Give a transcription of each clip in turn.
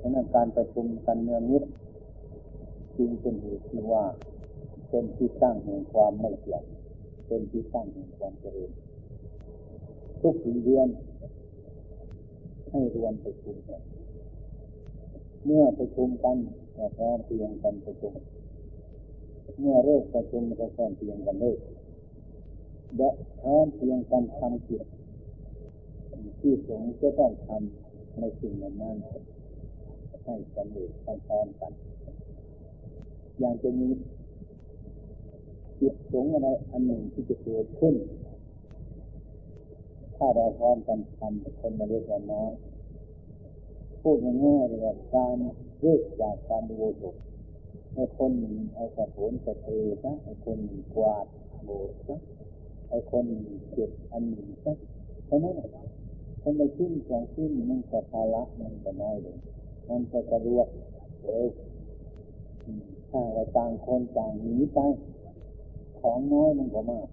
ฉะนั้นการประชุมกันเนืองนิดจึงเป็นเหตุที่ว่าเป็นที่ตั้งแห่งความไม่เกี่ยวเป็นที่ตั้งแห่งความเจริญ ทุกเดือน ให้รวมประชุมกันเมื่อประชุมกันก็พร้อมเพียงกันประชุม เมื่อเลิกประชุมก็พร้อมเพียงกันเลิกและพร้อมเพียงกันทำกิจที่สงฆ์จะต้องทำในสิ่งนั้นนั้น ให้สำเร็จพร้อมกัน อย่างจะมีจิตสงอะไรอันหนึ่งที่จะเกิดขึ้น ถ้าเราพร้อมกันทำคนละเล็กละน้อยพูดง่ายๆเลยว่าการเลิกจากการดูโบสถ์ให้คนหนึ่งเอาสะโพนสะเทนะให้คนหนึ่งกวาดโบสถ์นะให้คนหนึ่งเก็บอันหนึ่งนะเท่าะนั้นคนละชิ้นสองชิ้นมันก็ภาระมันก็น้อยลง มันจะสะดวกเร็วถ้าเราต่างคนต่างหนีไป ของน้อยมันก็มาก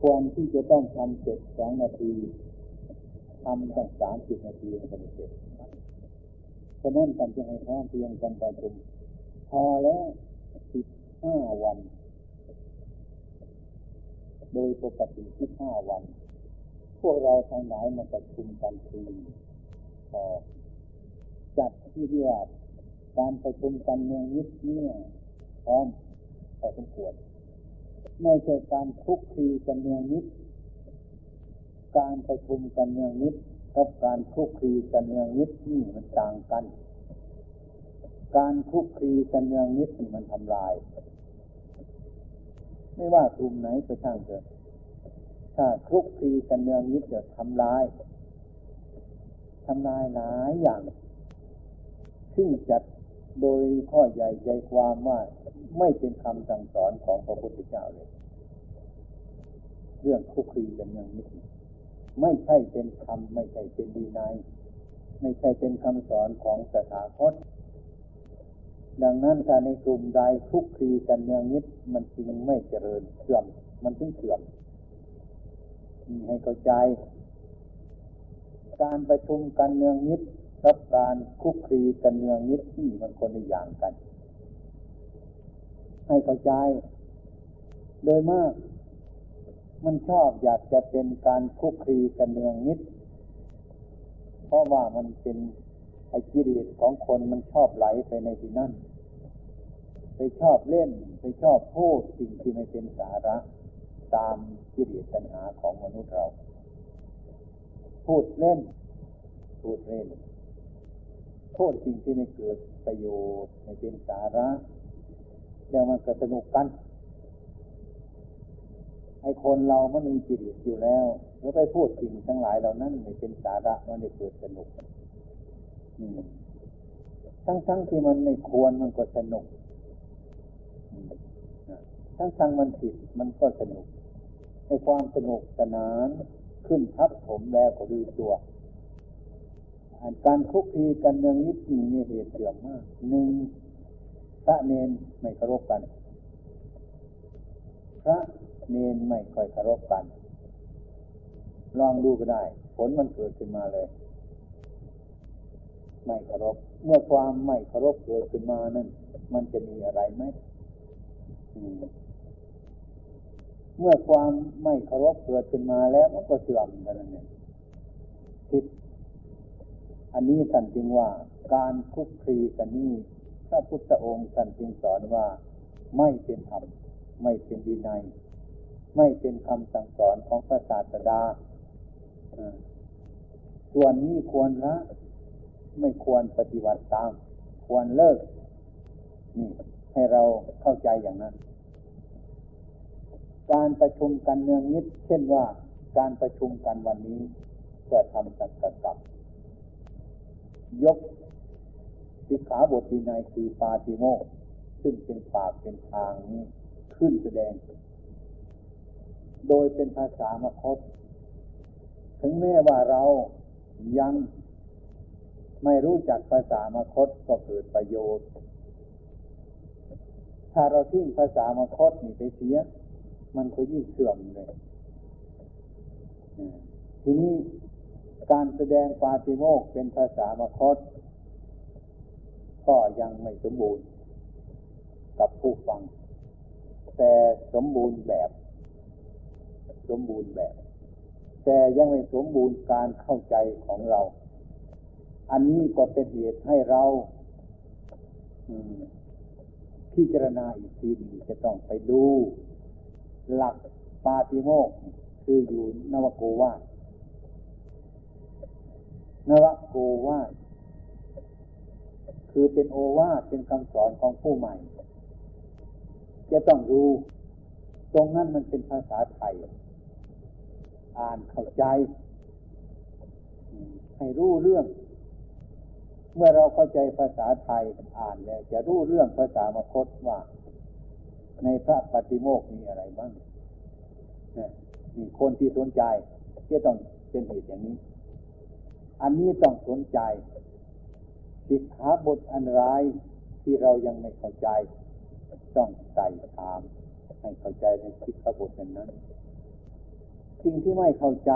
ควรที่จะต้องทำเสร็จสองนาทีทำตั้งสามสิบนาทีมันก็ไม่เสร็จฉะนั้นการจะให้พร้อมเพียงกันประชุมพอแล้วสิบห้าวัน โดยปกติสิบห้าวัน พวกเราทางไหนมาประชุมกันทีพอ จัดที่เรียกการประชุมกันเมืองนิดเนี่ยพร้อมพอสมควรไม่ใช่การคุกคีกันเมืองนิด การประชุมกันเมืองนิดกับการคุกคีกันเมืองนิดนี่มันต่างกัน การคุกคีกันเมืองนิดนี่มันทำลาย ไม่ว่ากลุ่มไหนก็ช่างเถอะถ้าคุกคีกันเมืองนิดจะทำลายทำลายหลายอย่าง ซึ่งจัดโดยข้อใหญ่ใจความว่าไม่เป็นคำสั่งสอนของพระพุทธเจ้าเลย เรื่องคุกคีกันอย่างนี้ ไม่ใช่เป็นคำไม่ใช่เป็นดีนายไม่ใช่เป็นคำสอนของสถาคต ดังนั้นการในกลุ่มใดคุกคีกันเนืองนิด มันจึงไม่เจริญเสื่อม มันจึงเสื่อมให้เข้าใจ การประชุมกันเนืองนิด กับการคุกคีกันเนืองนิดที่มันคนละอย่างกัน ให้เข้าใจ โดยมาก มันชอบอยากจะเป็นการคุกคีกันเนืองนิด เพราะว่ามันเป็นไอ้กิเลสของคนมันชอบไหลไปในที่นั่น ไปชอบเล่น ไปชอบพูดสิ่งที่ไม่เป็นสาระ ตามกิเลสตัณหาของมนุษย์เรา พูดเล่น พูดเล่น พูดสิ่งที่ไม่เกิดประโยชน์ไม่เป็นสาระแล้วมันก็สนุกกันไอ้คนเรามันมีจิตอยู่แล้วแล้วไปพูดสิ่งทั้งหลายเหล่านั้นไม่เป็นสาระมันไม่เกิดสนุกทั้งทั้งที่มันไม่ควรมันก็สนุกทั้งทั้งมันผิดมันก็สนุกในความสนุกสนานขึ้นทับผมแล้วก็ดูตัว การคุกคีกันเนืองนิดนี้มีเหตุเสื่อมมากหนึ่งพระเนนไม่เคารพกัน พระเนนไม่ค่อยเคารพกัน ลองดูก็ได้ ผลมันเกิดขึ้นมาเลย ไม่เคารพเมื่อความไม่เคารพเกิดขึ้นมานั่นมันจะมีอะไรไหมเมื่อความไม่เคารพเกิดขึ้นมาแล้วมันก็เสื่อมกันนั่นเองทิศ อันนี้ท่านจึงว่าการคุกคีกันนี้พระพุทธองค์ท่านจึงสอนว่าไม่เป็นธรรมไม่เป็นดีในไม่เป็นคำสั่งสอนของพระศาสดาส่วนนี้ควรละไม่ควรปฏิบัติตาม ควรเลิก นี่ให้เราเข้าใจอย่างนั้น การประชุมกันเนืองนิด เช่นว่าการประชุมกันวันนี้เพื่อทำสังกัดกับ ยกสิขาบทที่ในคือปาติโมกซึ่งเป็นปากเป็นทางนี้ขึ้นแสดง โดยเป็นภาษามคต ถึงแม้ว่าเรายังไม่รู้จักภาษามคตก็เกิดประโยชน์ ถ้าเราทิ้งภาษามคตนี่ไปเสีย มันก็ยิ่งเสื่อมเลย ทีนี้ การแสดงปาฏิโมกเป็นภาษามคต ก็ยังไม่สมบูรณ์ กับผู้ฟัง แต่สมบูรณ์แบบ สมบูรณ์แบบ แต่ยังไม่สมบูรณ์การเข้าใจของเรา อันนี้ก็เป็นเหตุให้เราพิจารณาอีกทีนึงจะต้องไปดู หลักปาติโมกคืออยู่นวโกวาท นวโกวาทคือเป็นโอวาทเป็นคำสอนของผู้ใหม่ จะต้องรู้ตรงนั้นมันเป็นภาษาไทย อ่านเข้าใจ ให้รู้เรื่อง เมื่อเราเข้าใจภาษาไทยอ่านแล้ว จะรู้เรื่องภาษามคตว่า ในพระปฏิโมกมีอะไรบ้างนี่คนที่สนใจจะต้องเป็นเหตุอย่างนี้ อันนี้ต้องสนใจสิกขาบทอันร้ายที่เรายังไม่เข้าใจ ต้องใส่ถาม ให้เข้าใจในสิกขาบทนั้นสิ่งที่ไม่เข้าใจ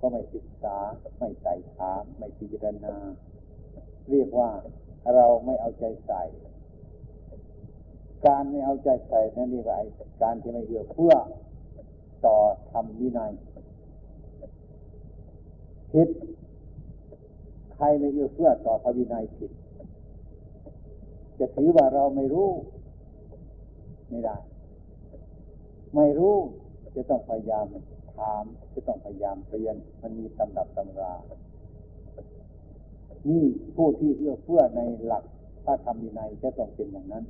ก็ไม่ศึกษา ไม่ใส่ถาม ไม่พิจารณา เรียกว่าเราไม่เอาใจใส่ การไม่เอาใจใส่นั่นเรียกว่าการที่ไม่เอื้อเพื่อต่อทำวินัยผิด ครไม่เอื้อเฟื้อต่อพระวินัยผิด จะถือว่าเราไม่รู้ ไม่ได้ ไม่รู้จะต้องพยายามถามจะต้องพยายามเรียน มันมีตำดับตำรา นี่ผู้ที่เอื้อเฟื้อในหลักพระธรรมวินัยจะต้องเป็นอย่างนั้น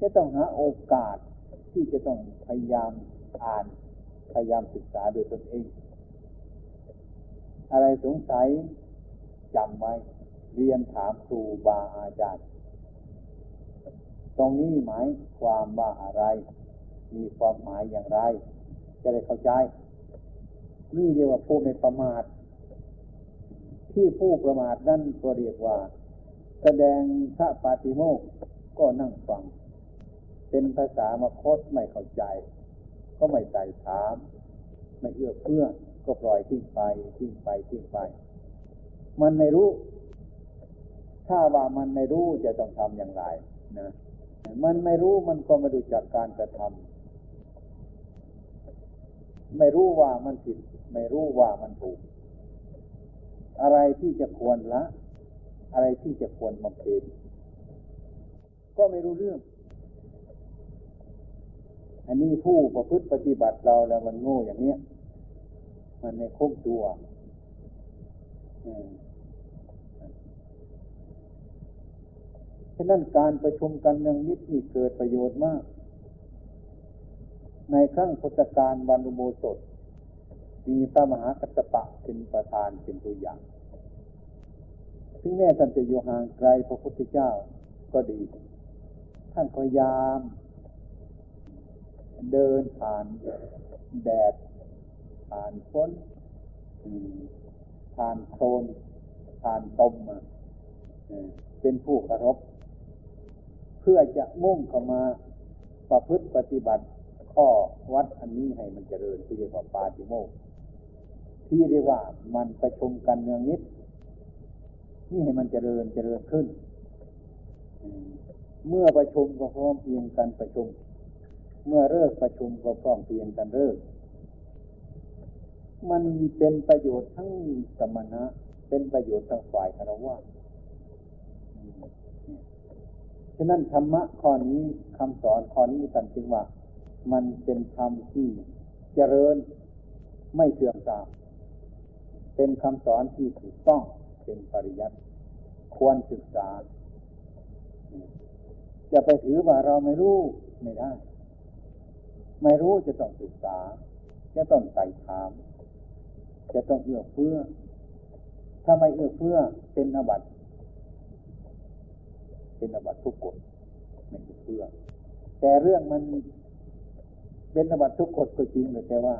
จะต้องหาโอกาสที่จะต้องพยายามอ่าน พยายามศึกษาโดยตนเอง อะไรสงสัยจำไว้ เรียนถามครูบาอาจารย์ ตรงนี้หมายความว่าอะไร มีความหมายอย่างไร จะได้เข้าใจ นี่เรียกว่าผู้ไม่ประมาท ที่ผู้ประมาทนั่นก็เรียกว่า แสดงพระปาติโมกก็นั่งฟัง เป็นภาษามคตไม่เข้าใจ ก็ไม่ใส่ถาม ไม่เอื้อเฟื้อ ก็ปล่อยทิ้งไปทิ้งไปทิ้งไป มันไม่รู้ ถ้าว่ามันไม่รู้จะต้องทำอย่างไรนะมันไม่รู้มันก็ไม่รู้จักการกระทำไม่รู้ว่ามันผิด ไม่รู้ว่ามันถูก อะไรที่จะควรละ อะไรที่จะควรบำเพ็ญก็ไม่รู้เรื่อง อันนี้ผู้ประพฤติปฏิบัติเราแล้วมันโง่อย่างเนี้ย มันไม่ครบตัวฉะนั้นการประชุมกันเนืองนิดนี่เกิดประโยชน์มาก ในครั้งพุทธกาลวันอุโบสถ มีพระมหากัตปะเป็นประธานเป็นตัวอย่างถึงแม้ท่านจะอยู่ห่างไกลพระพุทธเจ้าก็ดี ท่านพยายาม เดินผ่านแดด ผ่านฝนผ่านโคลนผ่านตมมาเป็นผู้กระทบเพื่อจะมุ่งเข้ามาประพฤติปฏิบัติข้อวัดอันนี้ให้มันเจริญที่เรียกว่าปาติโมกที่เรียกว่ามันประชุมกันเนืองนิด นี่ให้มันเจริญเจริญขึ้น เมื่อประชุมก็พร้อมเพียงกันประชุม เมื่อเลิกประชุมก็พร้อมเพียงกันเลิก มันมีเป็นประโยชน์ทั้งสมณะ เป็นประโยชน์ทั้งฝ่ายคารวะฉะนั้นธรรมะข้อนี้คำสอนข้อนี้สันจึงว่า มันเป็นธรรมที่เจริญไม่เสื่อมตาม เป็นคำสอนที่ถูกต้องเป็นปริยัติควรศึกษา จะไปถือว่าเราไม่รู้ไม่ได้ ไม่รู้จะต้องศึกษา จะต้องไต่ถาม จะต้องเอื้อเฟื้อ ถ้าไม่เอื้อเฟื้อเป็นอบัตเป็นอบัตทุกกฎไม่เอื้อเฟื้อ แต่เรื่องมันเป็นอบัตทุกกฎก็จริงแต่ว่า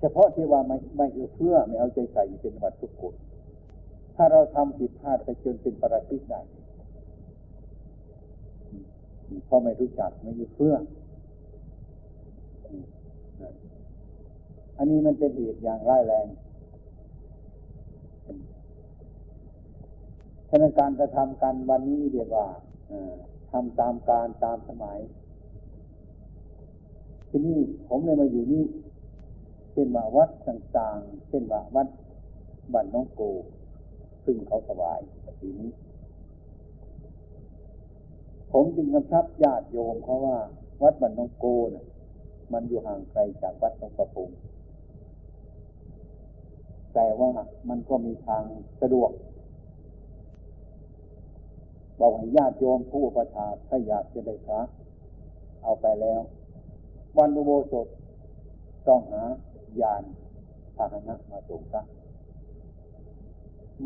เฉพาะที่ว่าไม่ไม่เอื้อเฟื้อไม่เอาใจใส่เป็นอบัตทุกกฎถ้าเราทำผิดพลาดไปจนเป็นปราชิกได้เพราะไม่รู้จักไม่เอื้อเฟื้อ อันนี้มันเป็นเหตุอย่างร้ายแรงฉะนั้นการกระทำกันวันนี้เรียกว่าทำตามการตามสมัย ที่นี่ผมเลยมาอยู่นี่เช่นว่าวัดต่างๆเช่นว่าวัดบ้านน้องโก ซึ่งเขาสบายทีนี้ ผมจึงกำชับญาติโยมเขาว่า วัดบ้านน้องโกนะ่ะมันอยู่ห่างไกลจากวัดหลวงประพุง แต่ว่ามันก็มีทางสะดวกบอกให้ญาติโยมผู้ประชาถ้าอยากจะได้พระเอาไปแล้ว วันอุโบสถต้องหายานพาหนะมาส่งพระ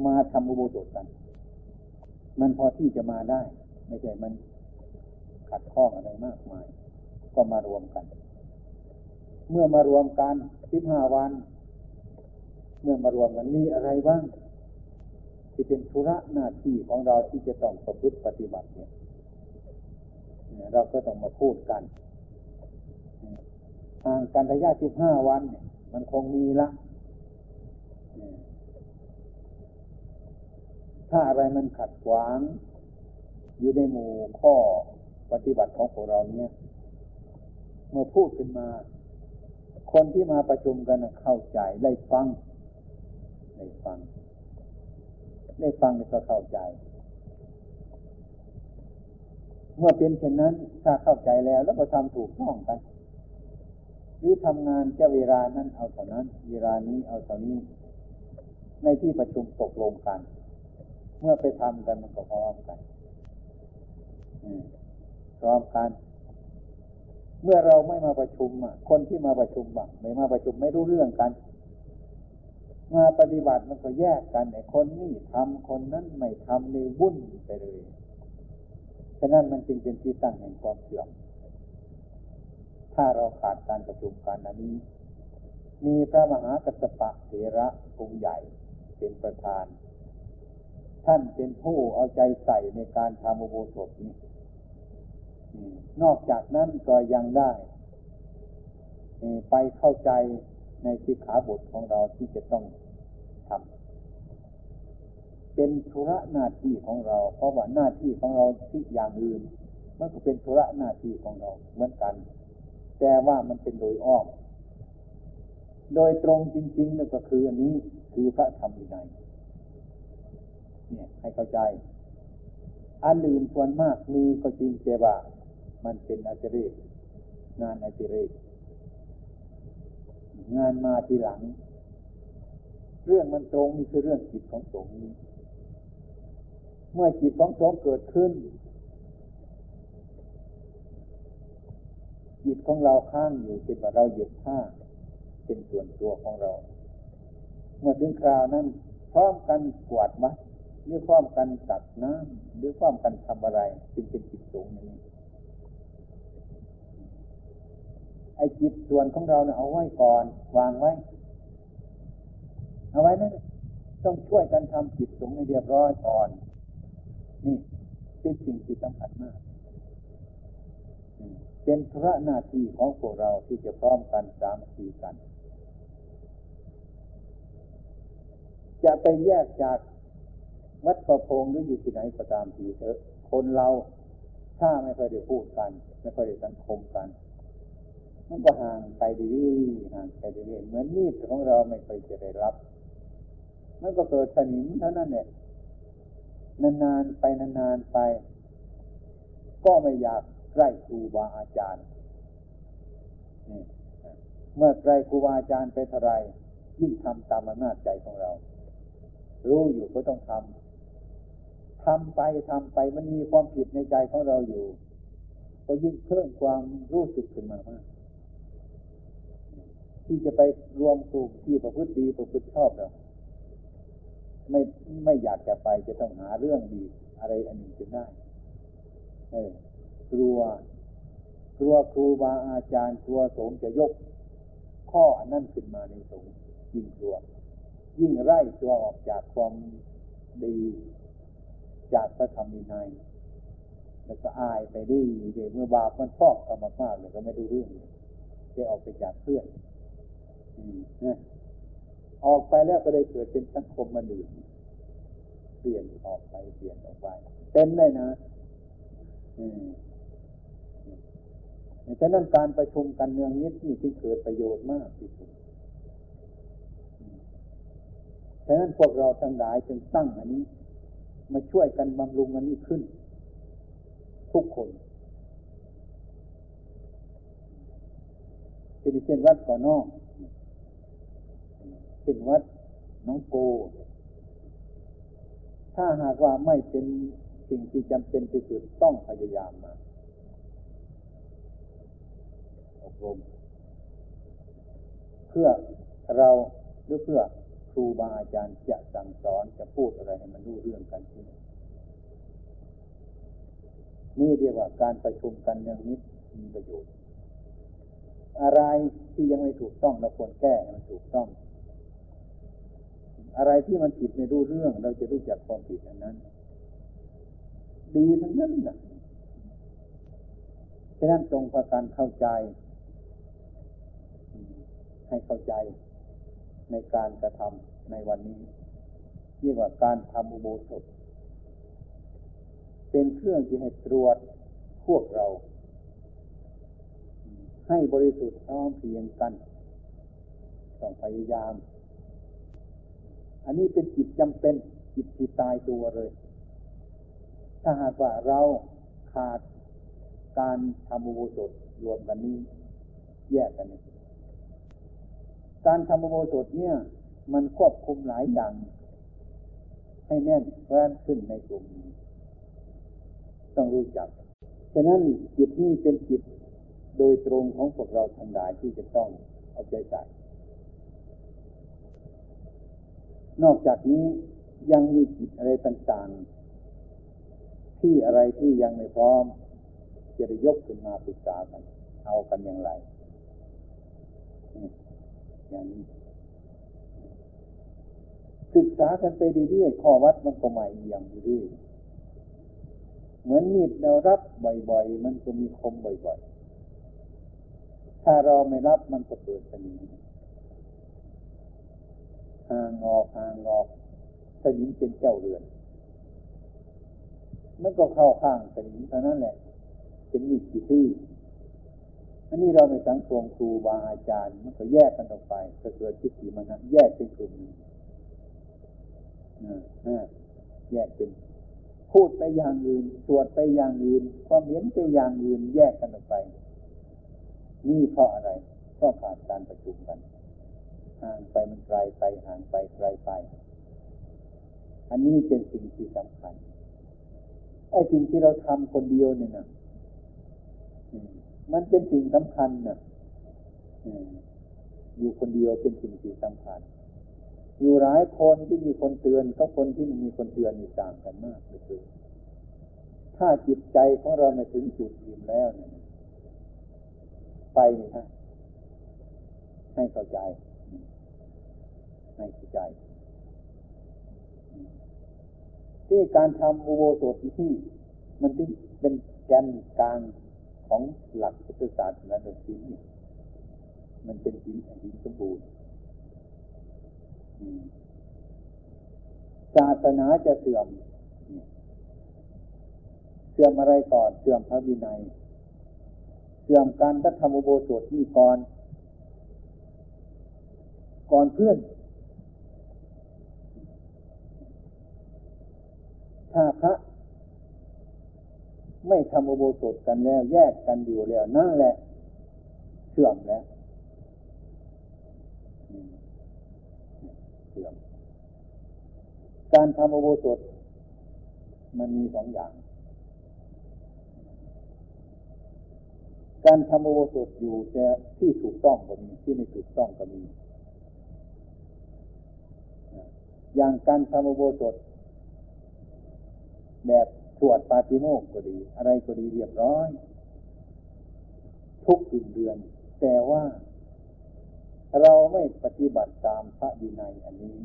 มาทำอุโบสถกัน มันพอที่จะมาได้ ไม่ใช่มันขัดข้องอะไรมากมาย ก็มารวมกัน เมื่อมารวมกันสิบห้าวัน เมื่อมารวมกันมีอะไรบ้างที่เป็นธุระหน้าที่ของเราที่จะต้องประพฤติปฏิบัติเนี่ยเราก็ต้องมาพูดกันห่างกันระยะสิบห้าวันเนี่ยมันคงมีละถ้าอะไรมันขัดขวาง อยู่ในหมู่ข้อปฏิบัติของพวกเราเนี่ย เมื่อพูดขึ้นมา คนที่มาประชุมกันเข้าใจได้ฟัง ได้ฟัง ได้ฟังก็เข้าใจ เมื่อเป็นเช่นนั้น ถ้าเข้าใจแล้ว แล้วก็ทำถูกต้องกันหรือทำงานจะเวลานั้นเอาเท่านั้น เวลานี้เอาเท่านี้ ในที่ประชุมตกลงกัน เมื่อไปทำกันมันก็พร้อมกันพร้อมกัน เมื่อเราไม่มาประชุมอะคนที่มาประชุมบ้างไม่มาประชุมไม่รู้เรื่องกัน มาปฏิบัติมันก็แยกกันไอ้คนนี่ทำคนนั้นไม่ทำในวุ่นไปเลย ฉะนั้นมันจึงเป็นที่ตั้งแห่งความเสื่อม ถ้าเราขาดการประชุมกันอันนี้ มีพระมหากัสสปะเถระกรุงใหญ่เป็นประธาน ท่านเป็นผู้เอาใจใส่ในการทำอุโบสถนี้นอกจากนั้นก็ยังได้ ไปเข้าใจ ในสิกขาบทของเราที่จะต้องทำเป็นธุระหน้าที่ของเรา เพราะว่าหน้าที่ของเราที่อย่างอื่นมันก็เป็นธุระหน้าที่ของเราเหมือนกัน แต่ว่ามันเป็นโดยอ้อม โดยตรงจริงๆนั่นก็คืออันนี้คือพระธรรมวินัยเนี่ยให้เข้าใจ อันอื่นส่วนมากมีก็จริงแต่ว่า มันเป็นอาจริงานอาจริ งานมาทีหลัง เรื่องมันตรงนี่คือเรื่องจิตของสงฆ์นี้เมื่อจิตของสงฆ์เกิดขึ้น จิตของเราข้างอยู่เป็นว่าเราเหยียบผ้าเป็นส่วนตัวของเรา เมื่อถึงคราวนั้นพร้อมกันกวาดมัดหรือพร้อมกันตัดน้ำหรือพร้อมกันทำอะไรจึงเป็นจิตสงฆ์นี้ ไอ้จิตส่วนของเราเนี่ยเอาไว้ก่อน วางไว้ เอาไว้นั่นต้องช่วยกันทำจิตสงให้เรียบร้อยก่อน นี่เป็นสิ่งที่สำคัญมาก เป็นพระหน้าที่ของพวกเราที่จะพร้อมกันสามสี่กัน จะไปแยกจากวัดประพงหรืออยู่ที่ไหนก็ตามทีเถอะ คนเราถ้าไม่เคยได้พูดกัน ไม่เคยได้สังคมกัน มันก็ห่างไปดีห่างไปดีเหมือนมีดของเราไม่เคยจะได้รับ มันก็เกิดสนิมเท่านั้นเนี่ยนานๆไปนานๆไป ก็ไม่อยากใกล้ครูบาอาจารย์เมื่อใกล้ครูบาอาจารย์ไปเท่าไรยิ่งทำตามอำนาจใจของเรา รู้อยู่ก็ต้องทำทำไปทำไปมันมีความผิดในใจของเราอยู่ ก็ยิ่งเพิ่มความรู้สึกขึ้นมามาก ที่จะไปรวมกลุ่มที่ประพฤติดีประพฤติชอบเราไม่ไม่อยากจะไปจะต้องหาเรื่องดีอะไรอันหนึ่งจนได้เออกลัวกลัวครูบาอาจารย์กลัวสงจะยก ข้อนนั้นขึ้นมาในสงยิ่งกลัว ยิ่งไล่ตัวออกจากความดีจากพระธรรมวินัยแล้วก็อายไปดีเดี๋ยวเมื่อบาปมันชอบเอามากเลยก็ไม่ดูเรื่องเลยจะออกไปจากเพื่อน ออกไปแล้วก็เลยเกิดเป็นสังคมมาดื่นเปลี่ยนออกไปเปลี่ยนออกไปเป็นเลยนะอืมฉะนั้นการประชุมกันเมืองนี้ที่ที่เกิดประโยชน์มากที่สุดฉะนั้นพวกเราทั้งหลายจึงตั้งอันนี้ มาช่วยกันบำรุงอันนี้ขึ้น ทุกคนเช่นวัดก่อนนอก ช่นวัดน้องโก ถ้าหากว่าไม่เป็นสิ่งที่จำเป็นที่สุดต้องพยายามมาอบรม เพื่อเราหรือเพื่อครูบาอาจารย์จะสั่งสอนจะพูดอะไรให้มันรู้เรื่องกันที่นี่เรียกว่าการประชุมกันเนืองนิดมีประโยชน์ อะไรที่ยังไม่ถูกต้องเราควรแก้ให้มันถูกต้อง อะไรที่มันผิดไม่รู้เรื่อง เราจะรู้จักความผิดอันนั้น ดีทั้งนั้นนะฉะนั้นตรงประการเข้าใจ ให้เข้าใจในการกระทำในวันนี้เรียกว่าการทำอุโบสถ เป็นเครื่องที่ให้ตรวจพวกเรา ให้บริสุทธิ์พร้อมเพียงกัน ต้องพยายาม อันนี้เป็นจิตจำเป็นจิตที่ตายตัวเลย ถ้าหากว่าเราขาดการทำอุโบสถรวมกันนี้ แยกกันนี่การทำอุโบสถเนี่ย มันควบคุมหลายอย่าง ให้แน่นแฟ้นขึ้นในกลุ่มนี้ต้องรู้จัก ฉะนั้นจิตนี้เป็นจิตโดยตรงของพวกเราทั้งหลายที่จะต้องเอาใจใส่ นอกจากนี้ยังมีจิตอะไรต่างๆ ที่อะไรที่ยังไม่พร้อม จะได้ยกขึ้นมาปรึกษากัน เอากันอย่างไรอย่างนี้ศึกษากันไปเรื่อยๆข้อวัดมันก็ใหม่เยี่ยมเรื่อยเหมือนมีดเรารับบ่อยๆ มันก็มีคมบ่อยๆ ถ้าเราไม่รับมันก็เกิดสนิม ห่างออกห่างออกสนิมเป็นเจ้าเรือนแล้วก็เข้าข้างสนิมเท่านั้นแหละ เป็นมีดที่ทื่ออันนี้เราไม่สังสวงครูบาอาจารย์ มันก็แยกกันออกไปก็เกิดทิฏฐิมันนะแยกเป็นกลุ่มแยกเป็น พูดไปอย่างอื่นสวดไปอย่างอื่น ความเห็นไปอย่างอื่น แยกกันออกไป นี่เพราะอะไรเพราะขาดการประชุมกัน ห่างไปมันไกลไปห่างไปไกลไป อันนี้เป็นสิ่งที่สำคัญไอ้สิ่งที่เราทำคนเดียวเนี่ยนะมันเป็นสิ่งสำคัญนะอยู่คนเดียวเป็นสิ่งที่สำคัญ อยู่หลายคนที่มีคนเตือนกับคนที่ไม่มีคนเตือนมีต่างกันมากเลยถ้าจิตใจของเราไม่ถึงจุดอิ่มแล้วเนี่ยไปนะให้เข้าใจ ให้เข้าใจ ที่การทำอุโบสถที่ มันเป็นแกนกลางของหลักพุทธศาสนาโดยสิ้นมันเป็นหินหินสมบูรณ์ศาสนาจะเสื่อม เสื่อมอะไรก่อน เสื่อมพระวินัย เสื่อมการทัธรรมอุโบสถที่ก่อน ก่อนเพื่อน ถ้าพระไม่ทำอุโบสถกันแล้ว แยกกันอยู่แล้วนั่นแหละเสื่อมแล้วเสื่อมการทำอุโบสถมันมีสองอย่าง การทำอุโบสถอยู่แต่ที่ถูกต้องก็มีที่ไม่ถูกต้องก็มี อย่างการทำอุโบสถ แบบสวดปาติโมกก็ดี อะไรก็ดีเรียบร้อย ทุกเดือน แต่ว่าเราไม่ปฏิบัติตามพระวินัยอันนี้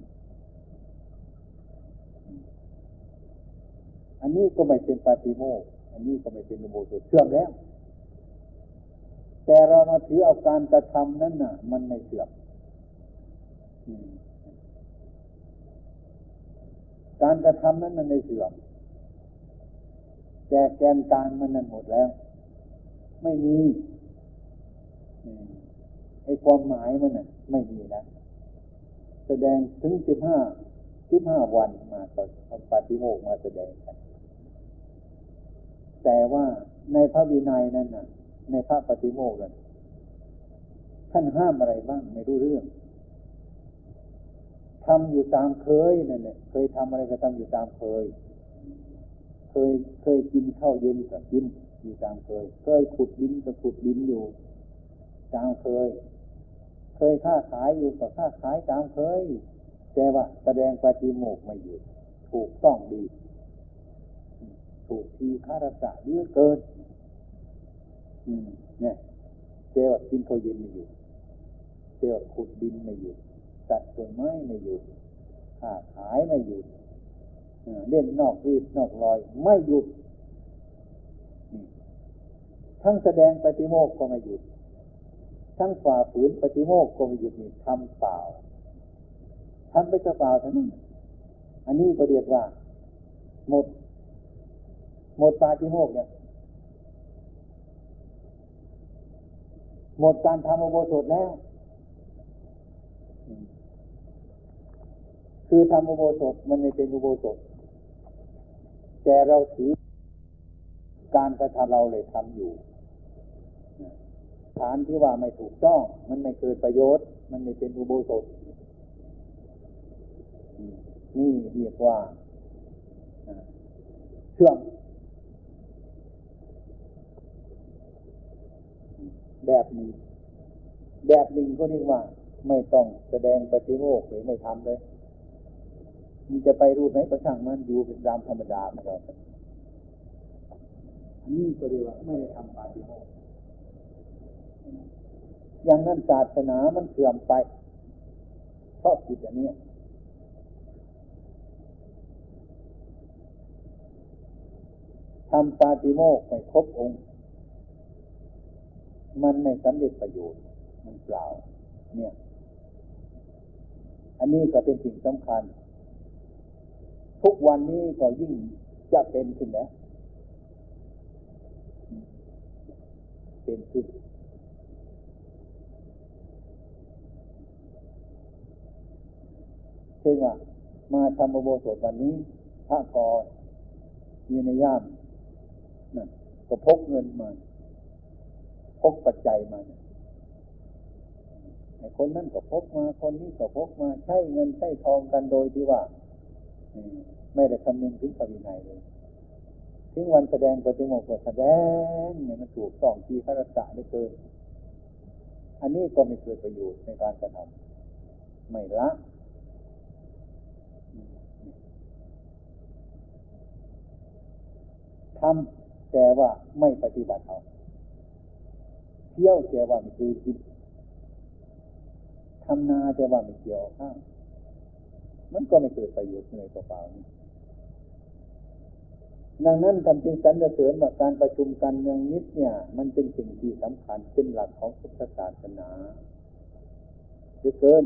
อันนี้ก็ไม่เป็นปาติโมกอันนี้ก็ไม่เป็นโมโสเชื่อมแล้ว แต่เรามาถือเอาการกระทำนั้นน่ะ มันไม่เสื่อมการกระทำนั้นมันในเสื่อม แต่แกนกลางมันนั้นหมดแล้ว ไม่มีไอ้ความหมายมันน่ะ ไม่มีแล้วแสดงถึงสิบห้าสิบห้าวันมาต่อปฏิโมกมาแสดงกัน แต่ว่าในพระวินัยนั้นน่ะ ในพระปฏิโมกนั้นท่านห้ามอะไรบ้างไม่รู้เรื่องทำอยู่ตามเคยนั่นแหละเคยทำอะไรก็ทำอยู่ตามเคย เคยเคยกินข้าวเย็นก็กินอยู่ตามเคย เคยขุดดินก็ขุดดินอยู่ ตามเคย เคยค้าขายอยู่ก็ค้าขายตามเคย แต่ว่าแสดงปฏิโมกไม่หยุดถูกต้องดี ถูกทีฆารสะเยอะเกิน อืม เนี่ยเจ้ากินข้าวเย็นไม่อยู่เจ้าขุดดินไม่อยู่ตัดต้นไม้ไม่หยุดค้าขายไม่หยุด เล่นนอกรีดนอกรอย ไม่หยุด ทั้งแสดงปฏิโมกก็ไม่หยุด ทั้งฝ่าฝืนปฏิโมกก็ไม่หยุดนี่ทำเปล่าทำไปเปล่าเท่านั้นอันนี้ก็เรียกว่า หมด หมดปาฏิโมกเนี่ย หมดการทำอุโบสถแล้ว คือทำอุโบสถมันไม่เป็นอุโบสถ แต่เราถือการกระทำเราเลยทำอยู่ฐานที่ว่าไม่ถูกต้อง มันไม่เกิดประโยชน์ มันไม่เป็นอุโบสถนี่เรียกว่าเชื่อมแบบนี้ แบบหนึ่งก็เรียกว่า ไม่ต้องแสดงปฏิโมกข์หรือไม่ทำเลย มันจะไปรูปไหนก็ช่างมันอยู่เป็นตามธรรมดาของเรานี่ก็เรียกว่าไม่ได้ทำปาฏิโมกข์อย่างนั้นศาสนามันเสื่อมไป เพราะผิดอันนี้ทำปาฏิโมกข์ไม่ครบองค์ มันไม่สำเร็จประโยชน์ มันเปล่า เนี่ย อันนี้ก็เป็นสิ่งสำคัญ ทุกวันนี้ก็ยิ่งจะเป็นขึ้นแล้ว เป็นขึ้น เช่นว่า มาทำโบสถวันนี้ พระกรอยู่ในย่ามนั่นก็พกเงินมา พกปัจจัยมาไอ้คนนั้นก็พกมา คนนี้ก็พกมา ใช้เงินใช้ทองกันโดยที่ว่า ไม่ได้คำนึงถึงปรินัยเลย ถึงวันแสดงปฏิโมกข์แสดงเนี่ยมันถูกต้องทีพระรัตะได้เกิน อันนี้ก็ไม่เกิดประโยชน์ในการกระทำไม่ละทำแต่ว่าไม่ปฏิบัติเอาเที่ยวแต่ว่าไม่คือกินทำนาแต่ว่าไม่เกี่ยวข้างมันก็ไม่เกิดประโยชน์เลยเปล่าๆนี่ ดังนั้นทำจึงสรรเสริญว่าการประชุมการเมืองนิดเนี่ย มันเป็นสิ่งที่สำคัญเป็นหลักของพุทธศาสนาเยอะเกิน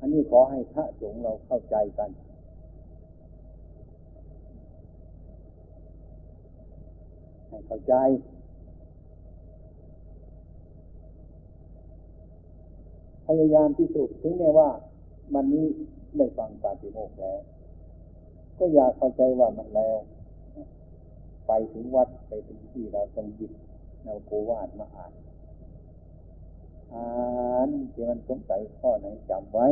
อันนี้ขอให้พระสงฆ์เราเข้าใจกันให้เข้าใจพยายามที่สุดถึงแม้ว่า วันนี้ได้ฟังปาฏิโมกข์แล้ว ก็อยากเข้าใจว่ามันแล้ว ไปถึงวัดไปถึงที่เราต้องจิตเราโกวาดมาอ่านอ่านที่มันสงสัยข้อไหนจำไว้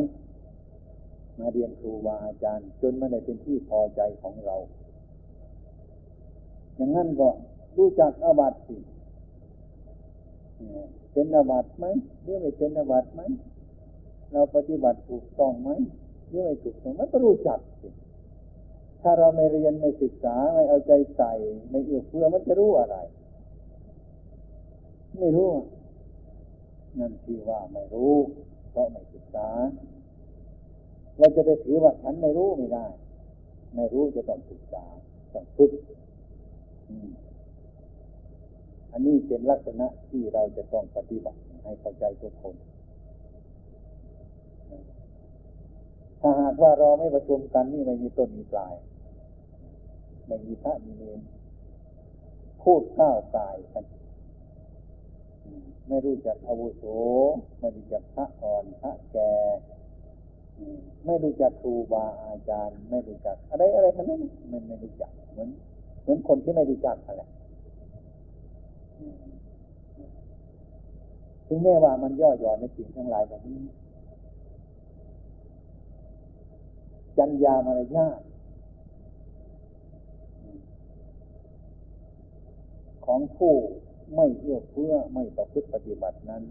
มาเรียนครูบาอาจารย์ จนมันได้เป็นที่พอใจของเรา อย่างนั้นก็รู้จักอาบัติสิเป็นอาบัติไหมหรือไม่เป็นอาบัติไหมเราปฏิบัติถูกต้องไหมหรือไม่ถูกต้องมันก็รู้จักสิ ถ้าเราไม่เรียนไม่ศึกษาไม่เอาใจใส่ ไม่เอื้อเฟื้อมันจะรู้อะไร ไม่รู้ นั่นคือว่าไม่รู้ เพราะไม่ศึกษา เราจะไปถือว่าฉันไม่รู้ไม่ได้ ไม่รู้จะต้องศึกษาต้องฝึกอันนี้เป็นลักษณะที่เราจะต้องปฏิบัติให้เข้าใจทุกคนถ้าหากว่าเราไม่ประชุมกันนี่ไม่มีต้นมีปลาย ไม่มีพระมีเนรพูดก้าวกายกันไม่รู้จักอาวุโสไม่รู้จักพระอ่อนพระแก่ไม่รู้จักครูบาอาจารย์ ไม่รู้จัก อะไรอะไรทั้งนั้นมันไม่รู้จักเหมือนเหมือนคนที่ไม่รู้จักอะไรถึงแม้ว่ามันย่อหย่อนในสิ่งทั้งหลายแบบนี้ จัญญามารยาท ของผู้ไม่เอื้อเฟื้อไม่ประพฤติปฏิบัตินั้น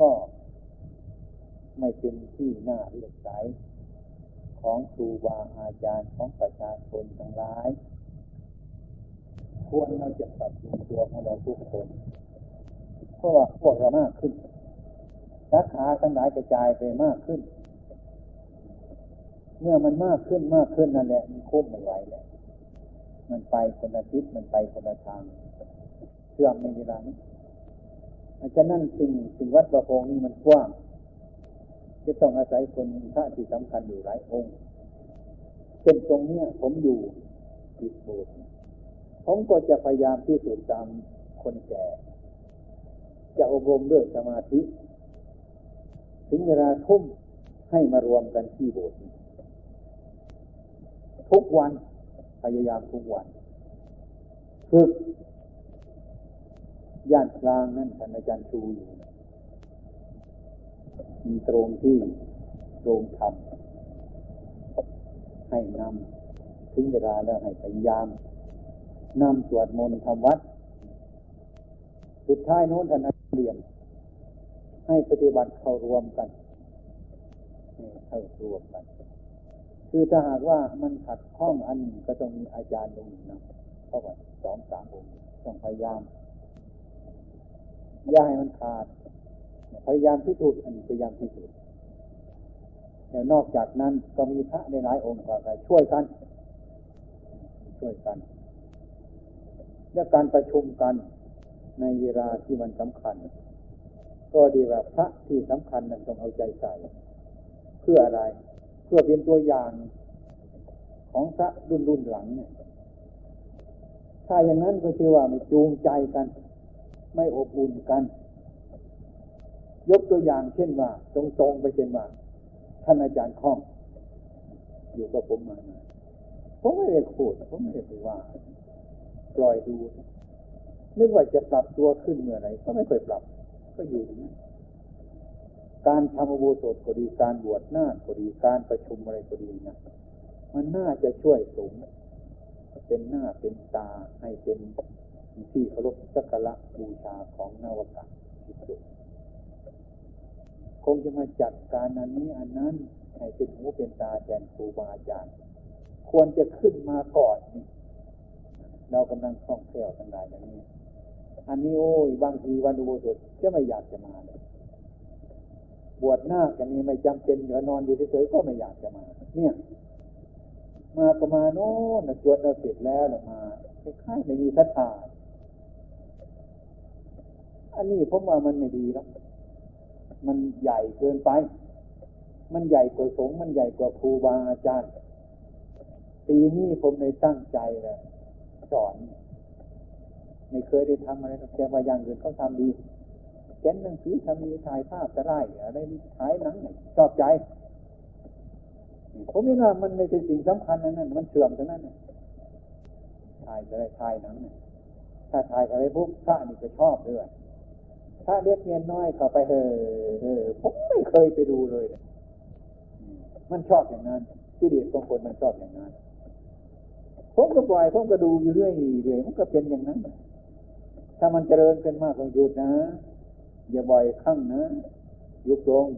ก็ไม่เป็นที่น่าเลื่อกใสของครูบาอาจารย์ของประชาชนทั้งหลาย ควรเราจะปรับปรุงตัวของเราทุกคนเพราะว่าพวกเรามากขึ้นสาขาทั้งหลายกระจายไปมากขึ้น เมื่อมันมากขึ้นมากขึ้นนั่นแหละมันคุ้มไม่ไหวแล้ว มันไปคนละทิศมันไปคนละทางเชื่อมในเวลานี้ฉะนั้นสิ่งสิ่งวัดประพงนี้มันกว้าง จะต้องอาศัยคนพระที่สำคัญอยู่หลายองค์เช่นตรงเนี้ย ผมอยู่ติดโบสถ์ผมก็จะพยายามที่สุดตามคนแก่ จะอบรมเรื่องสมาธิ ถึงเวลาทุ่มให้มารวมกันที่โบสถ์ทุกวัน ยายามทุกวันฝึกย่านกลางนั่นท่านอาจารย์ชูอยู่มีตรงที่ตรงธรรมให้นำถึงเวลาแล้วให้พยายามนำสวดมนต์ทำวัด สุดท้ายโน้นท่านเรียม ให้ปฏิบัติเข้ารวมกันเข้ารวมกัน คือถ้าหากว่ามันขัดข้องอันก็ต้องมีอาจารย์ลงนะเพราะว่าสองสามองค์ต้องพยายามอย่าให้มันขาด พยายามพิสูจน์อันพยายามพิสูจน์แต่นอกจากนั้นก็มีพระในหลายองค์ก็ช่วยกัน ช่วยกันและการประชุมกันในเวลาที่มันสำคัญ ก็ดีว่าพระที่สำคัญนั้นต้องเอาใจใส่เพื่ออะไร เพื่อเป็นตัวอย่างของพระรุ่นรุ่นหลังเนี่ย ถ้าอย่างนั้นก็คือว่าไม่จูงใจกัน ไม่อบอุ่นกัน ยกตัวอย่างเช่นว่า ตรงๆไปเช่นว่าท่านอาจารย์ข้อง อยู่กับผมมาผมไม่ได้พูดผมไม่ได้ไปว่าปล่อยดูนึกว่าจะปรับตัวขึ้นเมื่อไหร่ก็ไม่เคยปรับ ก็อยู่อย่างนี้ การทำอุโบสถก็ดีการบวชน้าก็ดีการประชุมอะไรก็ดีนะมันน่าจะช่วยสูงเป็นหน้าเป็นตาให้เป็นที่เคารพสักการะบูชาของนวกะที่สุดคงจะมาจัดการอันนี้อันนั้นให้เป็นหูเป็นตาแทนครูบาอาจารย์ ควรจะขึ้นมาก่อนนี่เรากำลังท่องเที่ยวทั้งหลายอย่างนี้ อันนี้โอ้ยบางทีวันอุโบสถจะไม่อยากจะมาเลย บวชหน้ากันนี้ไม่จำเป็นเหลือนอนอยู่เฉยๆก็ไม่อยากจะมา เนี่ย มาก็มาโน่นจวดเราเสร็จแล้วมาคล้ายๆไม่มีศรัทธาอันนี้ผมว่ามันไม่ดีแล้วมันใหญ่เกินไป มันใหญ่กว่าสงฆ์มันใหญ่กว่าครูบาอาจารย์ ปีนี้ผมในตั้งใจเลยสอน ไม่เคยได้ทำอะไรแต่ว่าอย่างอื่นเขาทำดี ขียนหนังสือทำมีถ่ายภาพจะได้อะไรถ่ายหนังชอบใจผมเห็นว่ามันไม่ใช่สิ่งสำคัญนั่นมันเสื่อมทั้งนั้นถ่ายจะได้ถ่ายหนังถ้าถ่ายอะไรพวกพระนี่ก็ชอบด้วยถ้าเล็กเนียนน้อยเข้าไปเออผมไม่เคยไปดูเลย มันชอบอย่างนั้นที่เด็กบางคนมันชอบอย่างนั้นผมก็ปล่อยผมก็ดูอยู่เรื่อยเรื่อยมันก็เป็นอย่างนั้นถ้ามันเจริญเป็นมากก็หยุดนะ อย่าบ่อยครั้งนะยุบลง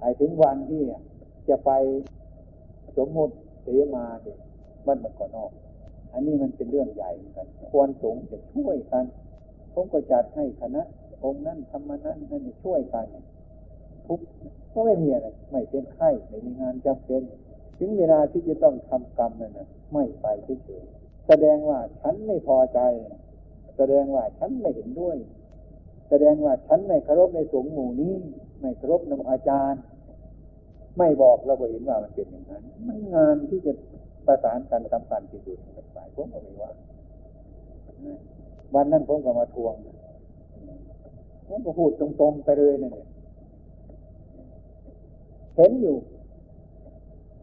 ไอ้ถึงวันที่จะไปสมมติเสมาเด็กมันมันก่อนอก อันนี้มันเป็นเรื่องใหญ่เหมือนกัน ควรสงจะช่วยกันผมก็จัดให้คณะ องค์นั้นทำมนั้นนั่นช่วยกันทุกก็ไม่มีอะไรไม่เป็นไข้ไม่มีงานจำเป็น ถึงเวลาที่จะต้องทำกรรมนั่นนะไม่ไปเฉยแสดงว่าฉันไม่พอใจ แสดงว่าฉันไม่เห็นด้วย แสดงว่าฉันไม่เคารพในสงฆ์หมู่นี้ ไม่เคารพนำอาจารย์ ไม่บอกเราก็เห็นว่ามันเป็นอย่างนั้น มันงานที่จะประสานกันสำคัญที่สุดกับสายผมก็ไม่ว่าวันนั้นผมก็มาทวงผมก็พูดตรงๆไปเลยนั่นเองเห็นอยู่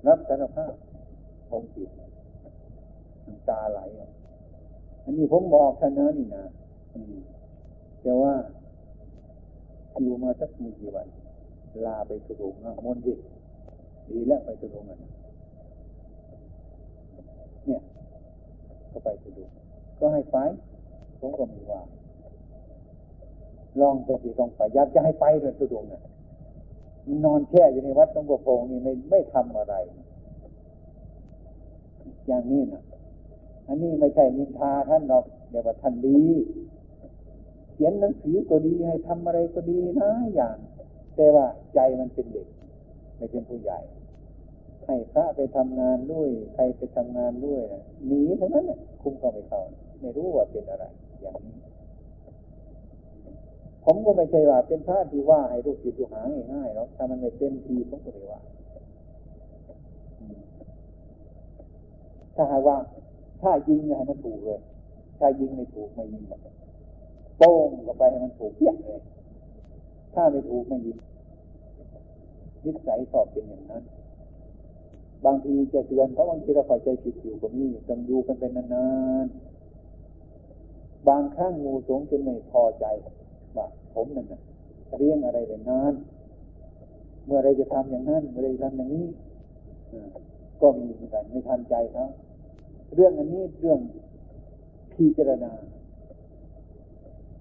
รับสารภาพผมผิดตาไหลอันนี้ผมบอกท่านนะนี่นะแต่ว่า อยู่มาสักมีกี่วันลาไปสุรงมนดิดีแล้วไปสุรงอะเนี่ยก็ไปสุรงก็ให้ไปผมก็มีว่าลองไปสิลองไปอยากจะให้ไปเลยสุรงเนี่ยนนอนแช่อยู่ในวัดตงกโพงนี่ไม่ไม่ทำอะไร อย่างนี้นะอันนี้ไม่ใช่นินทาท่านหรอกเดี๋ยวว่าท่านดี ขียนหนังสือก็ดีให้ทำอะไรก็ดีนะอย่าง แต่ว่าใจมันเป็นเด็ก ไม่เป็นผู้ใหญ่ ให้พระไปทำงานด้วยใครไปทำงานด้วยหนีเท่านั้นคุ้มก็ไม่เข้าไม่รู้ว่าเป็นอะไร อย่างนี้ ผมก็ไม่ใช่ว่าเป็นพระที่ว่าให้ลูกศิษย์ลูกหาง่ายๆหรอกถ้ามันไม่เต็มทีผมก็ไม่ว่าถ้าหากว่า ถ้ายิงให้มันถูกเลย ถ้ายิงไม่ถูกไม่ยิง โป้งก็ไปให้มันถูกเพี้ยเลย ถ้าไม่ถูกไม่ยิงนิสัยสอบเป็นอย่างนั้น บางทีจะเตือนเขาบางทีเราคอยใจผิดอยู่ก็มีต้องดูกันเป็นนานๆ บางครั้งงูสงจนไม่พอใจว่าผมนั่นนะเรียงอะไรเป็นนาน เมื่อไรจะทำอย่างนั้น เมื่อไรจะทำอย่างนี้ก็มีเหมือนกันไม่ทันใจเขาเรื่องอันนี้เรื่องพิจารณา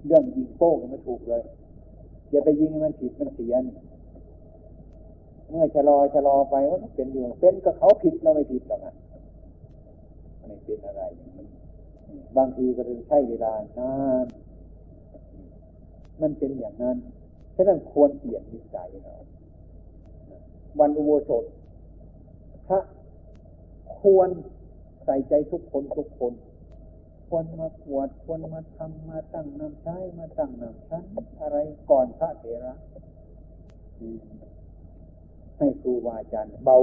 เรื่องยิงโป้งมันถูกเลยอย่าไปยิงมันผิดมันเสียนี่เมื่อชะลอชะลอไปว่าเป็นอยู่เป็นก็เขาผิดเราไม่ผิดหรอกนะไม่เป็นอะไรอย่างนี้บางทีก็ต้องใช้เวลานานมันเป็นอย่างนั้นฉะนั้นควรเปลี่ยนนิสัยเราวันอุโบสถถ้าควรใส่ใจทุกคนทุกคน ควรมาปวดควรมาทำมาตั้งน้ำใช้มาตั้งน้ำชั้นอะไรก่อนพระเถระให้ครูบาอาจารย์เบา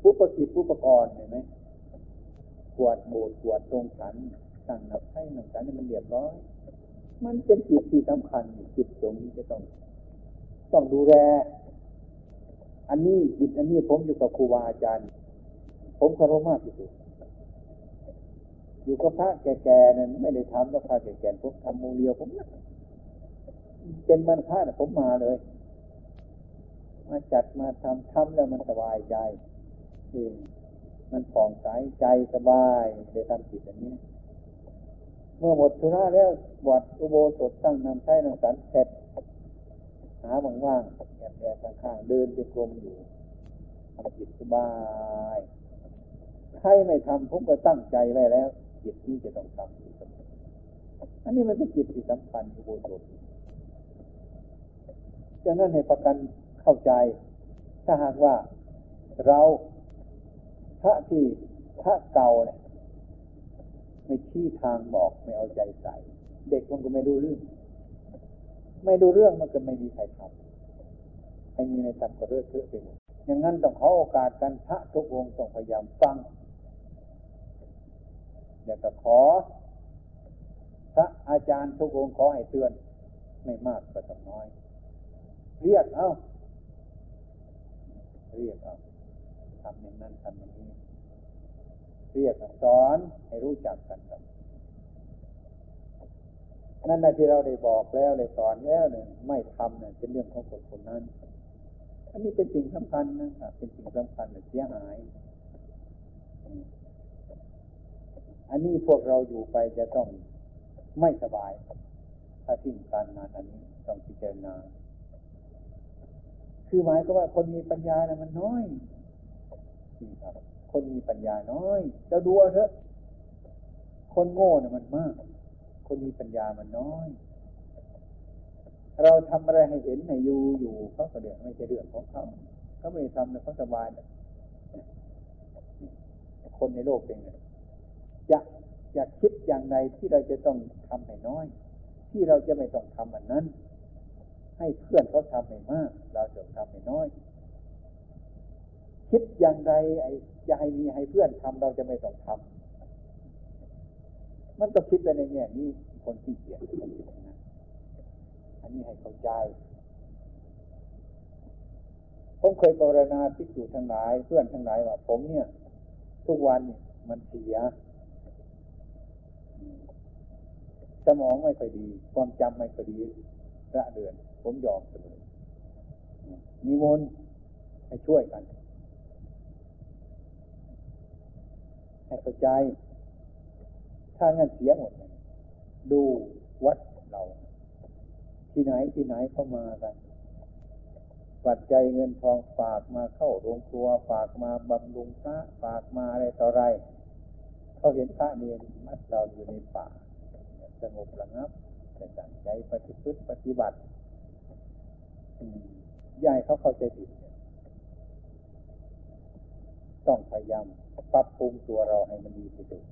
ผู้ประกิจผู้ประกรณ์เห็นไหมปวดโบดปวดตรงฉันตั้งน้ำใช้น้ำชั้นนี่มันเรียบร้อย มันเป็นจิตที่สำคัญจิตตรงนี้จะต้อง ต้องดูแลอันนี้จิตอันนี้ผมอยู่กับครูบาอาจารย์ ผมเคารพมากที่สุด อยู่กับพระแก่ๆนั้นไม่ได้ทำกับพระแก่ๆผมทำมูเรียวผมนะเป็นมันพระนะผมมาเลย มาจัดมาทำทำแล้วมันสบายใจเองมันผ่องใสใจสบายได้ทำจิตอันนี้ เมื่อหมดธุระแล้วบวชอุโบสถตั้งนำใช้นำสันเสร็จหาว่างๆแอบแอบข้างๆเดินจงกรมอยู่ทำจิตสบาย ใครไม่ทำผมก็ตั้งใจไว้แล้ว จิตนี้จะต้องทำอันนี้มันเป็นจิตที่สำคัญอุโบสถดังนั้นให้ประกันเข้าใจ ถ้าหากว่าเราพระที่พระเก่าเนี่ยไม่ชี้ทางบอกไม่เอาใจใส่ เด็กมันก็ไม่ดูเรื่อง ไม่ดูเรื่องมันก็ไม่มีใครทำไม่มีในทำก็เลือกเทอะไปหมดอย่างนั้นต้องขอโอกาสกันพระทุกองค์ต้องพยายามฟัง อยากจะขอ พระอาจารย์ทุกองค์ขอให้เตือน ไม่มากก็ต้องน้อย เรียกเอาเรียกเอาทำอย่างนั้นทำอย่างนี้เรียกสอนให้รู้จักกันครับนั่นแหละที่เราได้บอกแล้วได้สอนแล้วเนี่ยไม่ทำเนี่ยเป็นเรื่องของคนคนนั้น อันนี้เป็นสิ่งสำคัญนะครับเป็นสิ่งสำคัญเสียหาย อันนี้พวกเราอยู่ไปจะต้องไม่สบาย ถ้าทิ้งการงานอันนี้ต้องพิจารณา คือหมายก็ว่าคนมีปัญญาเนี่ยมันน้อยนี่ครับ คนมีปัญญาน้อยเราดูเถอะ คนโง่เนี่ยมันมาก คนมีปัญญามันน้อย เราทำอะไรให้เห็นให้อยู่อยู่เขาก็เดือดไม่ใช่เรื่องของเขาเขาไม่ทำเนี่ยเขาสบายนี่ยคนในโลกเป็นไง จะจะคิดอย่างไรที่เราจะต้องทำให้น้อย ที่เราจะไม่ต้องทำอันนั้น ให้เพื่อนเขาทำให้มาก เราจะทำให้น้อย คิดอย่างไรไอ้จะให้มีให้เพื่อนทำเราจะไม่ต้องทำมันต้องคิดไปในแง่นี้คนที่เกียจอันนี้ให้เข้าใจผมเคยปรณาพิสูจทั้งหลาย เพื่อนทั้งหลายว่าผมเนี่ย ทุกวันเนี่ยมันเสีย สมองไม่ค่อยดี ความจำไม่ค่อยดีระเดือน ผมยอมเสมอนิมนต์ให้ช่วยกัน ให้เข้าใจ ถ้างั้นเสียหมด ดูวัดเรา ที่ไหนที่ไหนเข้ามากัน ปัจจัยเงินทองฝากมาเข้าโรงครัว ฝากมาบำรุงพระฝากมาอะไรต่ออะไร เขาเห็นพระเนรมัดเราอยู่ในป่า สงบระงับแต่ตั้งใจปฏิพฤติปฏิบัติย่ายเขาเข้าใจผิดต้องพยายามปรับปรุงตัวเราให้มันดีที่สุด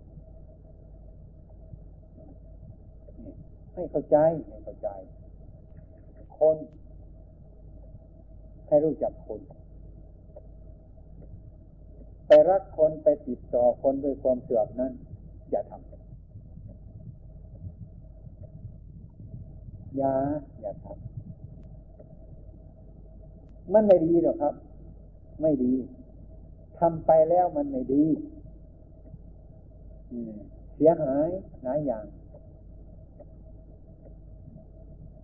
ให้เข้าใจให้เข้าใจ คน ให้รู้จักคน ไปรักคนไปติดต่อคนด้วยความเสื่อมนั้น อย่าทำ อย่าอย่าทำมันไม่ดีหรอกครับ ไม่ดีทำไปแล้วมันไม่ดีเสียหายหลายอย่าง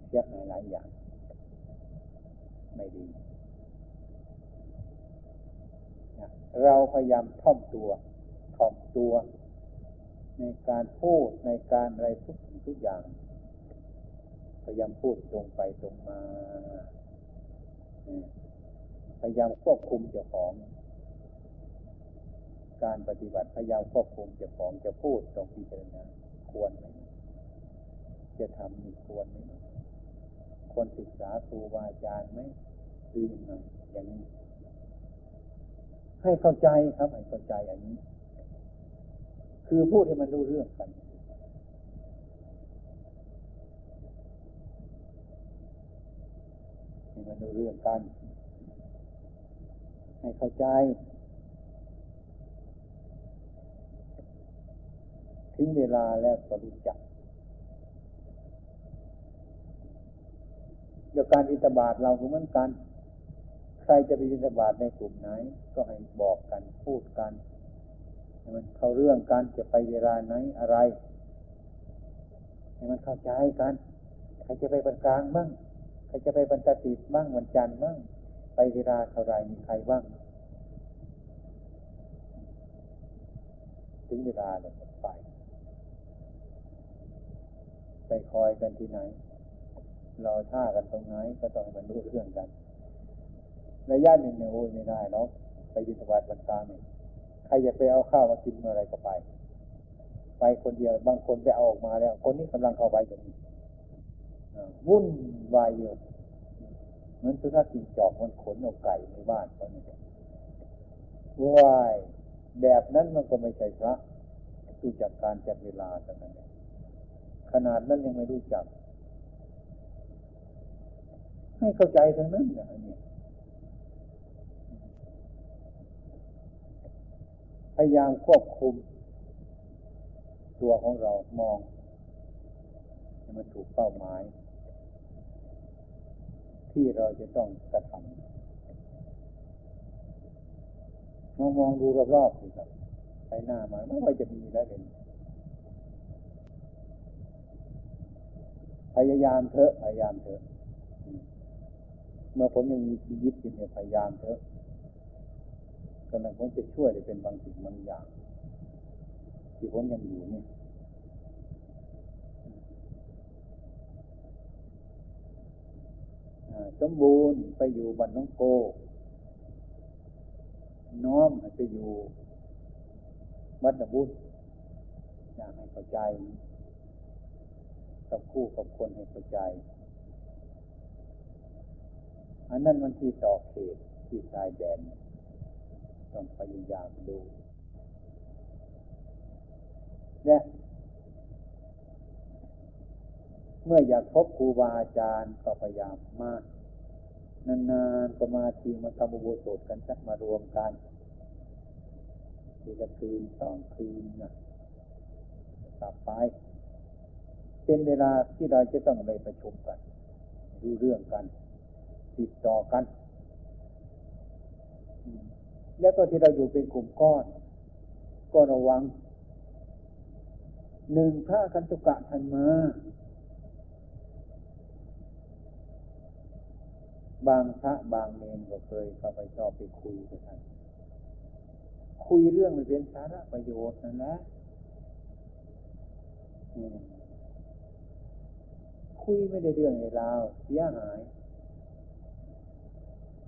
เสียหายหลายอย่าง ไม่ดี เราพยายามท่อมตัวท่อมตัว ในการพูดในการอะไรทุกสิ่งทุกอย่าง พยายามพูดตรงไปตรงมาพยายามควบคุมเจ้าของ การปฏิบัติพยายามควบคุมเจ้าของจะพูดตรงพิจารณาควรไหมจะทำมีควรไหมควรศึกษาครูบาอาจารย์ไหมหรือยังไงอย่างนี้ ให้เข้าใจครับให้เข้าใจอันนี้ คือพูดให้มันรู้เรื่องกัน ให้มันรู้เรื่องกัน ให้เข้าใจ ถึงเวลาแล้วก็รู้จักเดี๋ยวการอิตบาทเราเหมือนกัน ใครจะไปบิณฑบาตในกลุ่มไหน ก็ให้บอกกันพูดกันให้มันเข้าเรื่องกันจะไปเวลาไหนอะไร ให้มันเข้าใจกัน ใครจะไปบรรกลางบ้าง ครจะไปบรรจติบ้างวันจันทร์บ้างไปเวลาเท่าไรมีใครบ้างถึงเวลาเนี่ยไป ไปคอยกันที่ไหนรอท่ากันตรงไหนก็ต้องมันรู้เรื่องกันระยะหนึ่งเนี่ยโอ้ยไม่ได้เนาะไปยินสวัสดิ์บรรดาเนี่ยใครอยากไปเอาข้าวมากินเมื่อไรก็ไป ไปคนเดียวบางคนไปเอาออกมาแล้ว คนนี้กำลังเข้าไปตรงนี้ วุ่นวายอยู่เหมือนสุนัขกินจอกมันขนเอาไก่ในบ้านเขาเนี่ยวายแบบนั้นมันก็ไม่ใช่พระรู้จักการจัดเวลาตรงนั้นขนาดนั้นยังไม่รู้จัก ให้เข้าใจทั้งนั้นอย่างนี้พยายามควบคุม ตัวของเรามอง มันถูกเป้าหมาย ที่เราจะต้องกระทำมองมองดูรอบๆสิครับไปหน้ามาไม่ว่าจะมีแล้วเห็นพยายามเถอะพยายามเถอะเมื่อผมยังมีชีวิตอยู่เนี่ยพยายามเถอะกำลังผมจะช่วยได้เป็นบางสิ่งบางอย่าง ที่ผมยังอยู่นี่ สมบูรณ์ไปอยู่บันน้องโก น้อมไปอยู่วัดนบุญอยากให้เข้าใจ กับคู่กับคนให้เข้าใจ อันนั้นมันที่ต่อเขตที่ชายแดน ต้องพยายามดู และ เมื่ออยากพบครูบาอาจารย์ก็พยายามมาก นานๆก็มาทีมาทำอุโบสถกันสักมารวมกันทีละคืนสองคืนนะกลับไป เป็นเวลาที่เราจะต้องไปประชุมกัน ดูเรื่องกัน ติดต่อกัน แล้วก็ที่เราอยู่เป็นกลุ่มก้อน ก็ระวังหนึ่งพระคันตุกะทันมา บางพระบางเนนก็เคยเข้าไปชอบไปคุยกับท่านคุยเรื่องไม่เป็นสาระประโยชน์นะนะคุยไม่ได้เรื่องในราวเสียหาย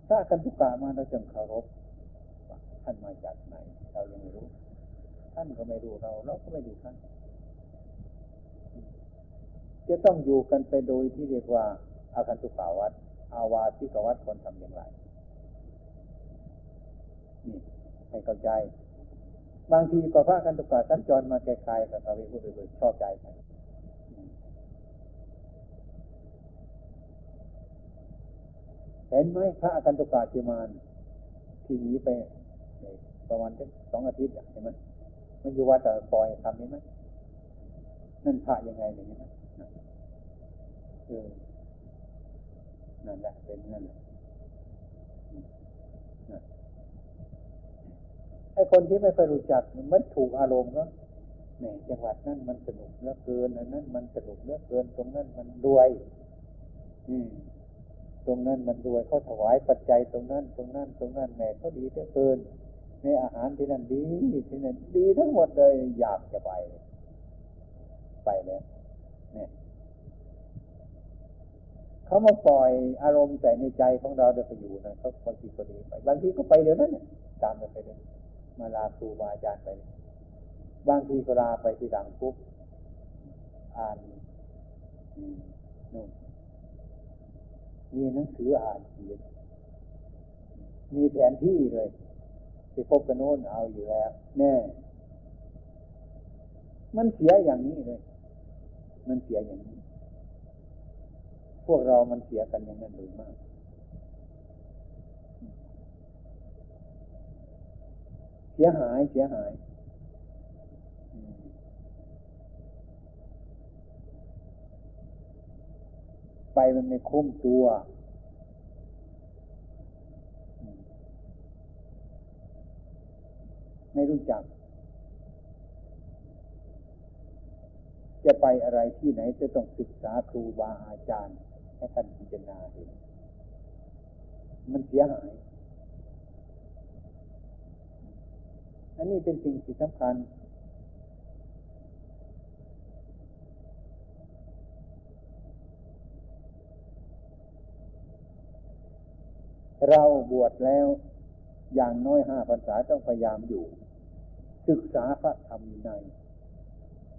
ถ้ากันทุกกามาเราจงเคารพท่านมาจากไหน เรายังไม่รู้ ท่านก็ไม่รู้เรา เราก็ไม่รู้ท่าน จะต้องอยู่กันไปโดยที่เรียกว่าอาคันตุกาวัด อาวาสิกวัดควรทำอย่างไร นี่ให้เข้าใจ บางทีก็พระกันตุกาสัญจรมาไกลๆกับพระวิพุทธชอบใจกันเห็นไหมพระกันตุกาจิมานที่หนีไปประมาณสองอาทิตย์เห็นไหมมันอยู่วัดแต่ปล่อยทำนี้ไหมนั่นพระยังไงอย่างนี้นะเออ นั่นแหละเป็นนั่นแหละไอ้คนที่ไม่เคยรู้จักมันถูกอารมณ์เนาะแหมจังหวัดนั่นมันสนุกเหลือเกินอันนั้นมันสนุกเหลือเกิน ตรงนั้นมันรวย อืม ตรงนั้นมันรวยเขาถวายปัจจัยตรงนั้น ตรงนั้น ตรงนั้นแหมเขาดีเหลือเกินในอาหารที่นั่นดีที่นั่นดีทั้งหมดเลยอยากจะไป ไปแล้วเนี่ย เขามาปล่อยอารมณ์ใส่ในใจของเราเดี๋ยวไปอยู่นะเขาบางทีก็ดีไปบางทีก็ไปเดี๋ยวนั้นเนี่ยตามไปเลยมาลาครูบาอาจารย์ไป บางทีก็ลาไปที่ดังปุ๊บอ่านนู่นมีหนังสืออ่านเขียนมีแผนที่เลยไปพบกันโน้นเอาอยู่แล้ว แน่ มันเสียอย่างนี้เลย มันเสียอย่างนี้ พวกเรามันเสียกันอย่างนั้นหรือมากเสียหายเสียหาย ไปมันไม่คุ้มตัว ไม่รู้จัก จะไปอะไรที่ไหนจะต้องศึกษาครูบาอาจารย์ ให้ท่านพิจารณาเห็นมันเสียหาย อันนี้เป็นสิ่งที่สำคัญ เราบวชแล้ว อย่างน้อยห้าพรรษาต้องพยายามอยู่ ศึกษาพระธรรมใน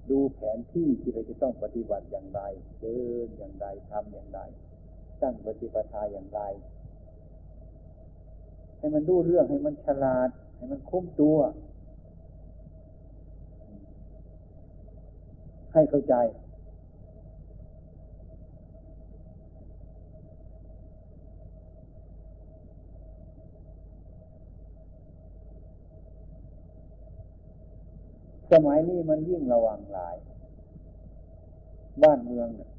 ดูแผนที่ที่เราจะต้องปฏิบัติอย่างไร เดินอย่างไรทำอย่างไร ตั้งปฏิปทาอย่างไร ให้มันดูเรื่องให้มันฉลาด ให้มันคุ้มตัว ให้เข้าใจส มัยนี้มันยิ่งระวังหลาย บ้านเมืองนี่ย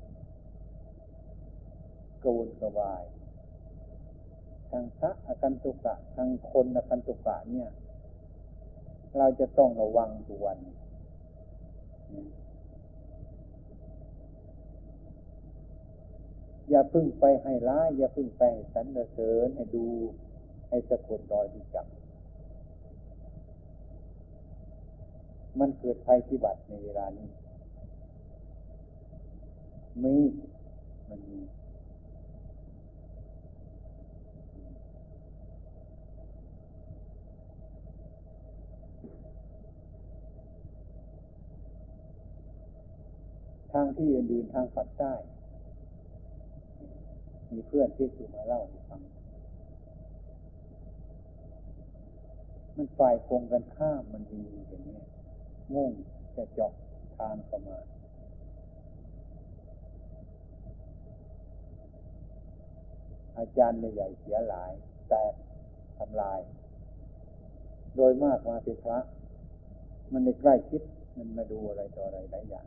กวนกวายทางพระอคันตุกะทางคนอคันตุกะเนี่ย เราจะต้องระวังทุกวันอย่าพึ่งไปให้ร้าย อย่าพึ่งไปสรรเสริญให้ดู ให้สะกดรอยดูจับ มันเกิดภัยพิบัติในเวลานี้มีมันมีทางที่อื่นๆทางฝักใต้มีเพื่อนที่สู่มาเล่าให้ฟัง มันฝ่ายคงกันข้ามมันดีอย่างนี้ มุ่งจะเจาะทางเข้ามาอาจารย์ใหญ่เสียหลาย แตกทำลาย โดยมากมาเป็นพระ มันในใกล้ชิดมันมาดูอะไรต่ออะไรหลายอย่าง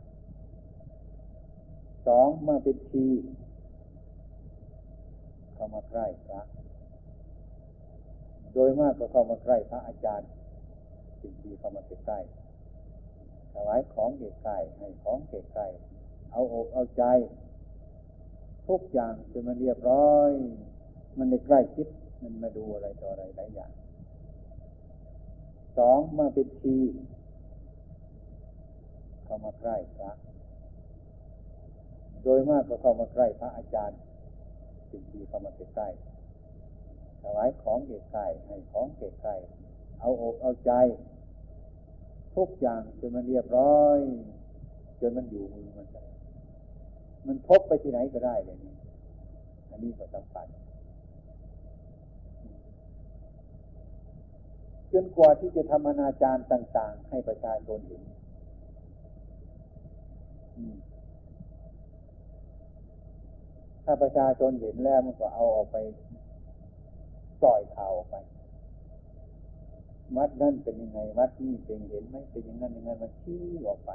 สองมาเป็นชีเข้ามาใกล้พระ โดยมากก็เข้ามาใกล้พระอาจารย์สิ่งที่เข้ามาใกล้ ถวายของเกใกล้ให้ของเกใกล้เอาอกเอาใจ ทุกอย่างจนมันเรียบร้อย มันในใกล้ชิดมันมาดูอะไรต่ออะไรหลายอย่างสองมาเป็นชีเข้ามาใกล้พระโดยมากก็เข้ามาใกล้พระอาจารย์สิ่งที่เข้ามาใกล้ถวายของเกใกล้ให้ของเกใกล้เอาอกเอาใจ ทุกอย่างจนมันเรียบร้อย จนมันอยู่มือมันมันพกไปที่ไหนก็ได้เลยนี่อันนี้ก็สำคัญจนกว่าที่จะทำอนาจารต่าง ๆ ให้ประชาชนเห็นถ้าประชาชนเห็นแล้วมันก็เอาออกไปปล่อยข่าวออกไป วัดนั่นเป็นยังไงวัดนี่เป็นเห็นไหมเป็นอย่างนั้นอย่างนั้นมันชี้ออกไป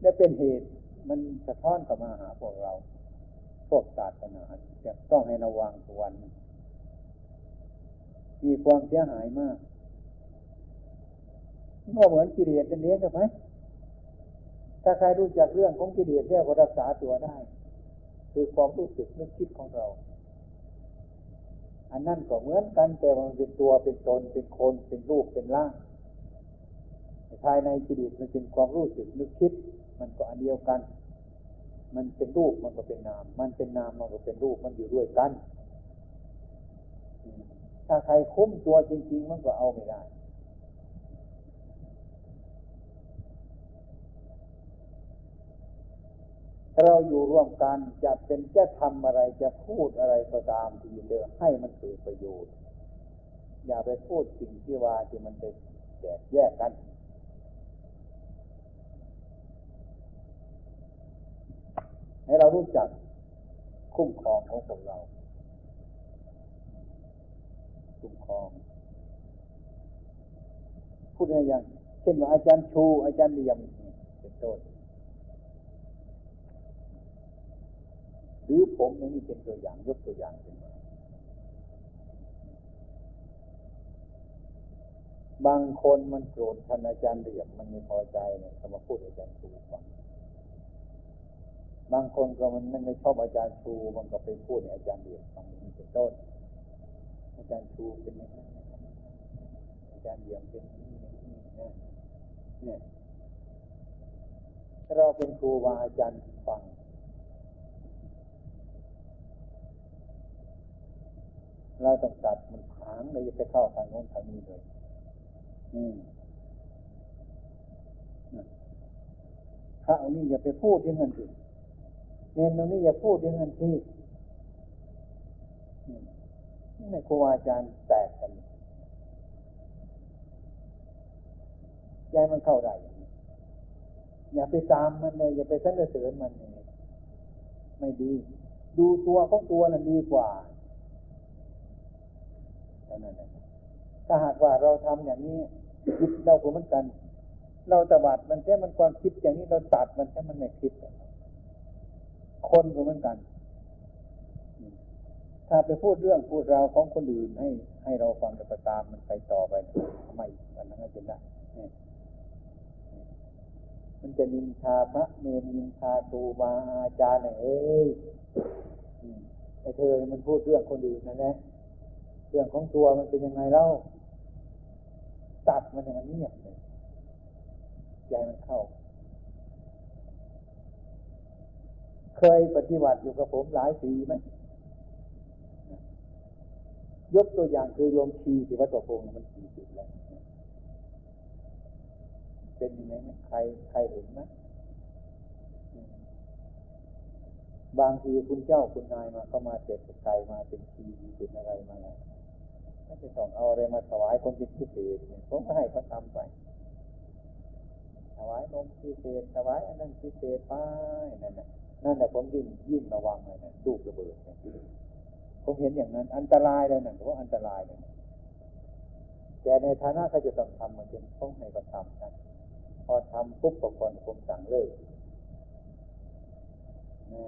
และเป็นเหตุมันสะท้อนกลับมาหาพวกเรา พวกศาสนาจะต้องให้ระวังทุกวันมีความเสียหายมากก็เหมือนกิเลสเนเลี้ยงใช่ไหมถ้าใครรู้จักเรื่องของกิเลสเนี่ยก็รักษาตัวได้ คือความรู้สึกนึกคิดของเรา อันนั่นก็เหมือนกันแต่มันเป็นตัวเป็นตนเป็นคนเป็นรูปเป็นร่างภายในจิตมันเป็นความรู้สึกนึกคิด มันก็อันเดียวกัน มันเป็นรูปมันก็เป็นนาม มันเป็นนามมันก็เป็นรูปมันอยู่ด้วยกัน ถ้าใครคุ้มตัวจริง ๆ มันก็เอาไม่ได้ เราอยู่ร่วมกันจะเป็นจะทำอะไรจะพูดอะไรก็ตามทีเดียวให้มันเกิดประโยชน์ อย่าไปพูดสิ่งที่ว่าที่มันจะแตกแยกกันให้เรารู้จักคุ้มครองของพวกเรา คุ้มครอง พูดอะไรอย่าง เช่นว่าอาจารย์ชู อาจารย์เลียมเป็นต้น รือผมนี่เป็นตัวอย่างยกตัวอย่างขึ้นมาบางคนมันโกรธท่านอาจารย์เรียบมันไม่พอใจเนี่ยเขามาพูดอาจารย์ชูฟังบางคนก็มันไม่ชอบอาจารย์ชูมันก็ไปพูดอาจารย์เรียบฟังนี่เป็นต้น อาจารย์ชูเป็นอย่างนั้นอาจารย์เรียบเป็นอย่นี้เนี่ยเนี่ยเราเป็นครูวาอาจารย์ฟัง เราต้องตัดมันผางเลยจะไปเข้าทางโน้นทางนี้เลย อืมพระองค์นี้อย่าไปพูดที่นั่นสิเนนตรงนี้อย่าพูดที่นั่นที่ในครูอาจารย์แตกกันใจมันเข้าได้อย่าไปตามมันเลย อย่าไปสรรเสริญมันเลยไม่ดี ดูตัวของตัวนั้นดีกว่า ท่านั้นถ้าหากว่าเราทำอย่างนี้คิดเราก็เหมือนกัน เราตบัดมันแค่มันความคิดอย่างนี้เราตัดมันแค่มันไม่คิด คนก็เหมือนกัน ถ้าไปพูดเรื่องพูดราวของคนอื่นให้ ให้เราฟังแล้วตามมันไปต่อไปทำไมมันนั้นจะได้มันจะนินทาพระเนรนินทาครูบาอาจารย์เอ้ยไอเธอมันพูดเรื่องคนอื่นนั่นแหละ เรื่องของตัวมันเป็นยังไงเล่าตัดมันมันเงียบเลยใจมันเข้า เคยปฏิบัติอยู่กับผมหลายปีไหมยกตัวอย่างคือโยมชีที่วัดตัวพงมันสี่สิบแล้วเป็นยังไงไหมใครใครเห็นไหมบางทีคุณเจ้าคุณนายมาเข้ามาเจ็บไกลมาเป็นชีเป็นอะไรมาแล้ว ถ้าจะต้องเอาอะไรมาถวายคนพิเศษเนี่ยผมก็ให้เขาทำไป ถวายนมพิเศษถวายอันนั้นพิเศษไปนั่นแหละนั่นแหละผมยิ่งยิ่งระวังเลยนะลูกระเบิดเนี่ยผมเห็นอย่างนั้น อันตรายเลยนะเพราะอันตรายเลยแต่ในฐานะเขาจะต้องทำมันเป็นต้องให้เขาทำนะพอทำปุ๊บปก็คนผมสั่งเลิกนี่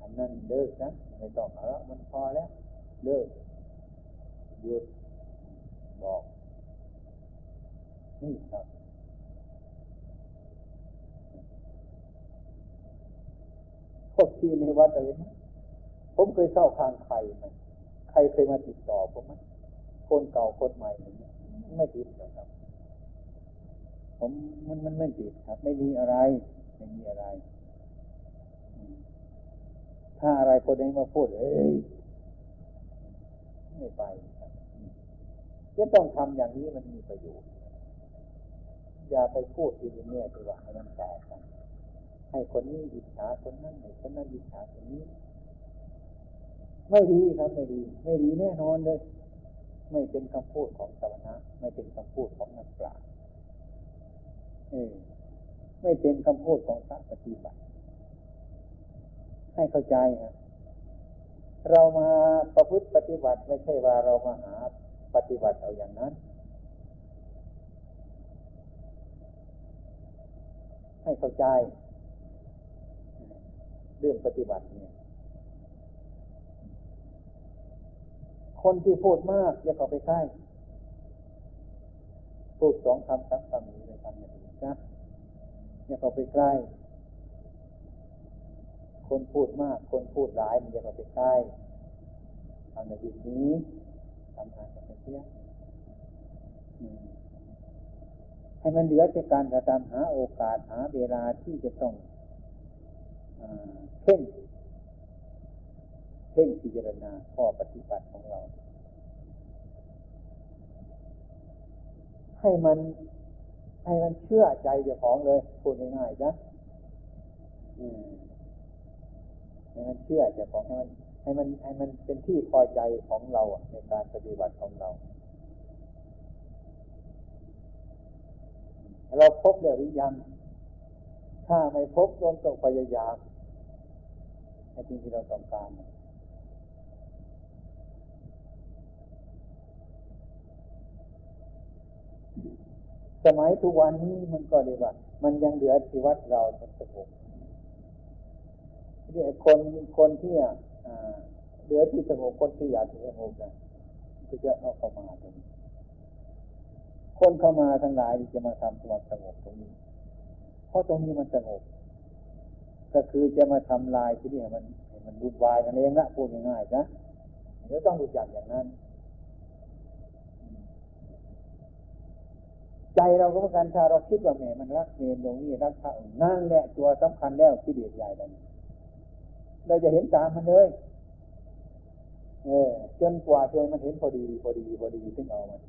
อันนั้นเลิกนะไม่ต้องแล้วมันพอแล้ว เลิก ยุดบอก นี่ครับพวกที่ในวัดอะไรนะผมเคยเข้าข้างใครไหมใครเคยมาติดต่อผมไหมคนเก่าคนใหม่ไม่ติดครับ ผมมันมันไม่ติดครับ ไม่มีอะไร ไม่มีอะไร ถ้าอะไรคนนี้มาพูดเอ้ยไม่ไป จะต้องทำอย่างนี้มันมีประโยชน์อย่าไปพูดทีนี้ตัวว่าให้มันแตกกันให้คนนี้อิจฉาคนนั้นให้คนนั้นอิจฉาคนนี้ ไม่ดีครับไม่ดี ไม่ดีแน่นอนเลย ไม่เป็นคำพูดของสมณะไม่เป็นคำพูดของนักปราชญ์เออไม่เป็นคำพูดของพระปฏิบัติ ให้เข้าใจครับเรามาประพฤติปฏิบัติไม่ใช่ว่าเรามาหา ปฏิบัติเอาอย่างนั้น ให้เข้าใจ เรื่องปฏิบัติเนี่ย คนที่พูดมากอย่าเข้าไปใกล้พูดสองคำสามคำนี้ในคำนี้นะอย่าเข้าไปใกล้ คนพูดมาก คนพูดหลายมันอย่าเข้าไปใกล้ทำในที่นี้ทำงานกั เสียให้มันเหลือจากการกระทำหาโอกาสหาเวลาที่จะต้องเพ่งเพ่งพิจารณาข้อปฏิบัติของเรา ให้มันให้มันเชื่อใจเจ้าของเลยพูดง่ายๆนะให้มันเชื่อเจ้าของให้มัน ให้มันให้มันเป็นที่พอใจของเราในการปฏิบัติของเรา เราพบแล้วหรือยัง ถ้าไม่พบต้องพยายามในสิ่งที่เราต้องการสมัยทุกวันนี้มันก็เรียกว่า มันยังเหลือที่วัดเราสงบนี่คนคนที่ เหลือที่สงบคนที่อยากสงบนะก็จะเอาเข้ามาตรงนี้คนเข้ามาทั้งหลายจะมาทำความสงบตรงนี้ เพราะตรงนี้มันสงบ ก็คือจะมาทำลายที่นี่มันมันบุญวายกันเองนะพูดง่ายๆนะเดี๋ยวต้องรู้จักอย่างนั้น ใจเราก็เหมือนกันถ้าเราคิดว่าแหมมันรักเมนตรงนี้รักพระนั่นแหละตัวสำคัญแล้วที่เดียดใหญ่แล้ว เราจะเห็นตามมันเลยเออจนกว่าใจมันเห็นพอดีพอดีพอดีถึงเอามัน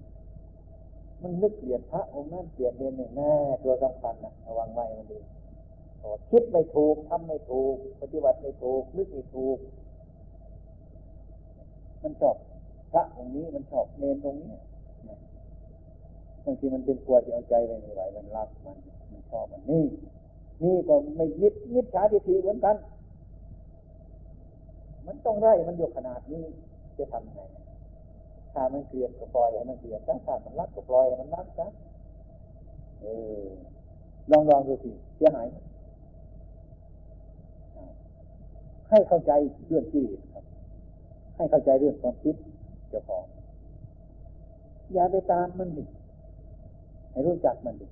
มันนึกเปลี่ยนพระองค์นั้นเปลี่ยนเนรแน่ตัวสำคัญนะระวังไว้มันดีคิดไม่ถูกทำไม่ถูก ปฏิบัติไม่ถูกนึกไม่ถูก มันชอบพระองค์นี้มันชอบเนนตรงนี้บางทีมันเป็นกลัวจะเอาใจไปไม่ไหวมันรักมัน มันชอบมันนี่ นี่ก็ไม่ยึดยึดชาทิฏฐิเหมือนกัน มันต้องไร่มันอยู่ขนาดนี้จะทำไงถ้ามันเกลียดก็ปล่อยให้มันเกลียดถ้ามันรักก็ปล่อยให้มันรักนะเออลองลองดูสิเสียหายให้เข้าใจเรื่องที่ครับ ให้เข้าใจเรื่องความคิดเจ้าของอย่าไปตามมันดิให้รู้จักมันดิ